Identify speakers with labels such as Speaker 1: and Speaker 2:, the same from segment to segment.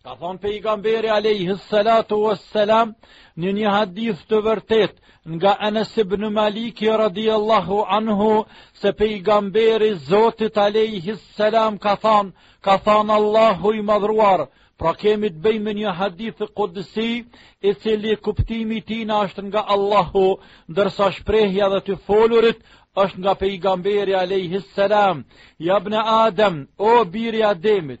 Speaker 1: Ka thanë pejgamberi alejhi salatu wasselam në një hadith të vërtetë nga Enes ibn Malik radiallahu anhu se pejgamberi Zotit alejhi selam ka thanë ka thanë Allahu i madhruar pra kemi të bëjmë me një hadith kudsi i cili kuptimi i tina është nga Allahu ndërsa shprehja dhe të folurit është nga pejgamberi alejhi selam ja ibn Adam o biri i Ademit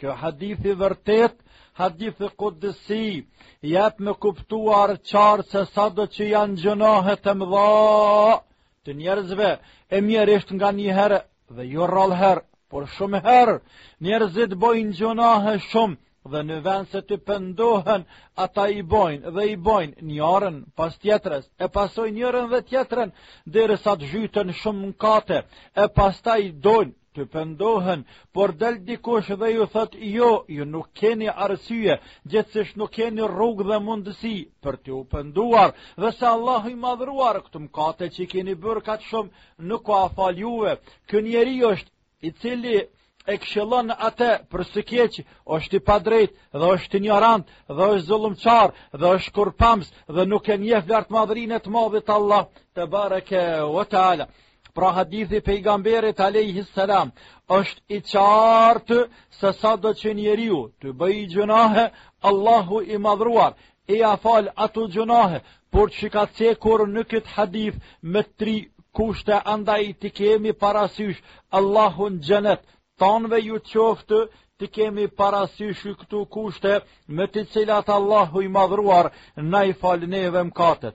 Speaker 1: Kjo hadith i vërtetë, hadithi kudsi, jep me kuptuar qartë se sado që janë gjynahet e mëdha të njerëzve, e mjerisht nganjëherë dhe jo rrallë herë, por shumë herë, njerëzit bojnë gjynahe shumë, dhe në vend se të pendohen, ata i bojnë dhe i bojnë njërën pas tjetrës, e pasojnë njërën dhe tjetrën, derisa të zhyten shumë në mkate, e pastaj dojnë të pendohen, por del dikush dhe ju thotë jo, ju nuk keni arsye, gjithsesi nuk keni rrugë dhe mundësi për t'u penduar, dhe se Allahu i madhruar këto mkate që i keni bërë kaq shumë, nuk ua fal juve, ky njeri është i cili e këshillon atë për së keqi, është i padrejtë dhe është injorant dhe është zullumqar dhe është kurpams dhe nuk e njef lartmadhërinë e të madhit Allah tebareke ve teala. Pra hadithi i pejgamberit alejhi selam është i qartë se sado që njeriu të bëjë gjunahe, Allahu i madhruar ia fal ato gjunahe, por siç i ka cekur në këtë hadith me tri kushte andaj të kemi parasysh Allahun xhenet, tanëve ju qoftë të kemi parasysh këto kushte me të cilat Allahu i madhruar na i fal neve mkatet.